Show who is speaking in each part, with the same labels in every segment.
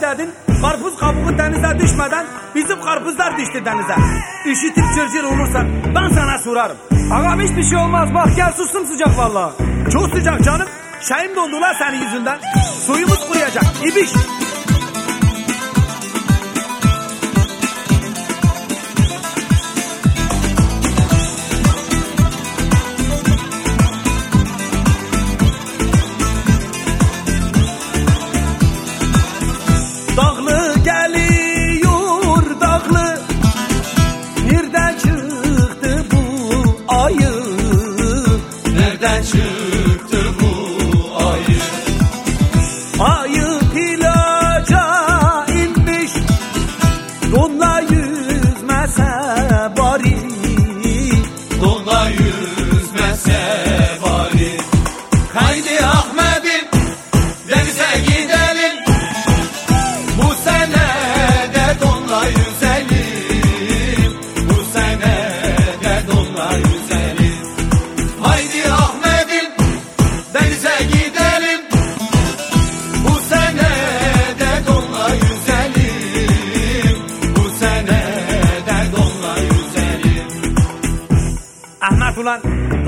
Speaker 1: dedin. Karpuz kabuğu denize düşmeden bizim karpuzlar düştü denize. Üşütüp cırcır olursan ben sana sorarım.
Speaker 2: Ağam hiçbir şey olmaz. Bak gel sustum sıcak valla.
Speaker 1: Çok sıcak canım. Şeyim dondu lan senin yüzünden. Suyumuz kuruyacak. İbiş. Ayı plaja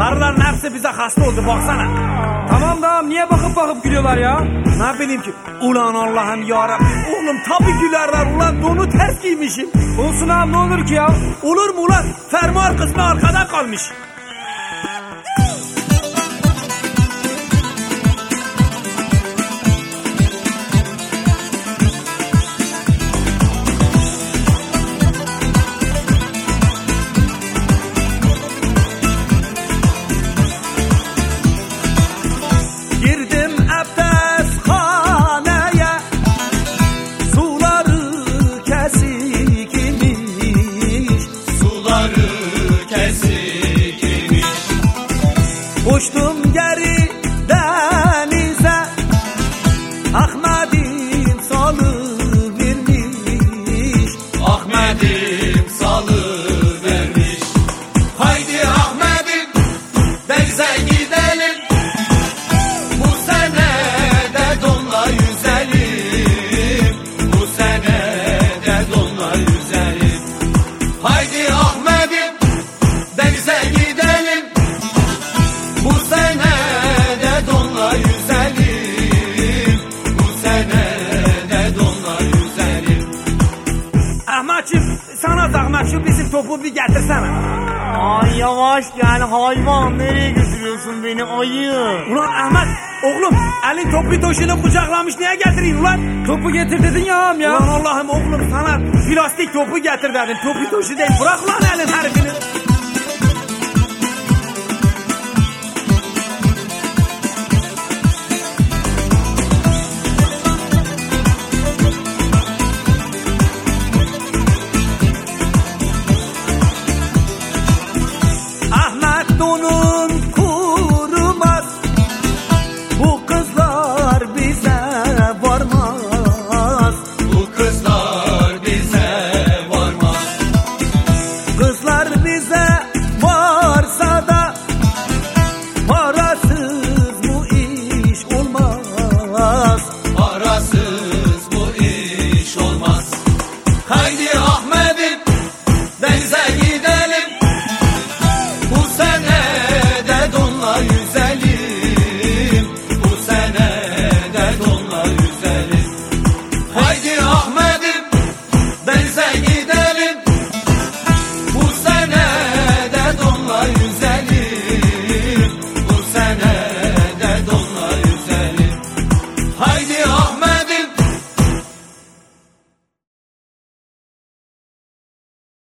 Speaker 1: karıların hepsi bize hasta oldu baksana.
Speaker 2: Tamam da niye bakıp bakıp gülüyorlar ya?
Speaker 1: Ne bileyim ki ulan Allah'ım yarabbim. Oğlum tabi gülerler ulan donu ters giymişim.
Speaker 2: Olsun ağam ne olur ki ya?
Speaker 1: Olur mu ulan? Fermuar kısmı arkada kalmış kesik imiş. Uçtum Ahmet'im sana zahmet şu bizim topu bir getirsene
Speaker 3: Ay yavaş gel hayvan nereye götürüyorsun beni ayı?
Speaker 1: Ulan Ahmet oğlum elin topu toşunu kucaklamış niye getireyim ulan
Speaker 2: Topu getir dedin ya ağam ya.
Speaker 1: Ulan Allah'ım oğlum sana plastik topu getir dedim topu toşu değil bırak lan elin herifini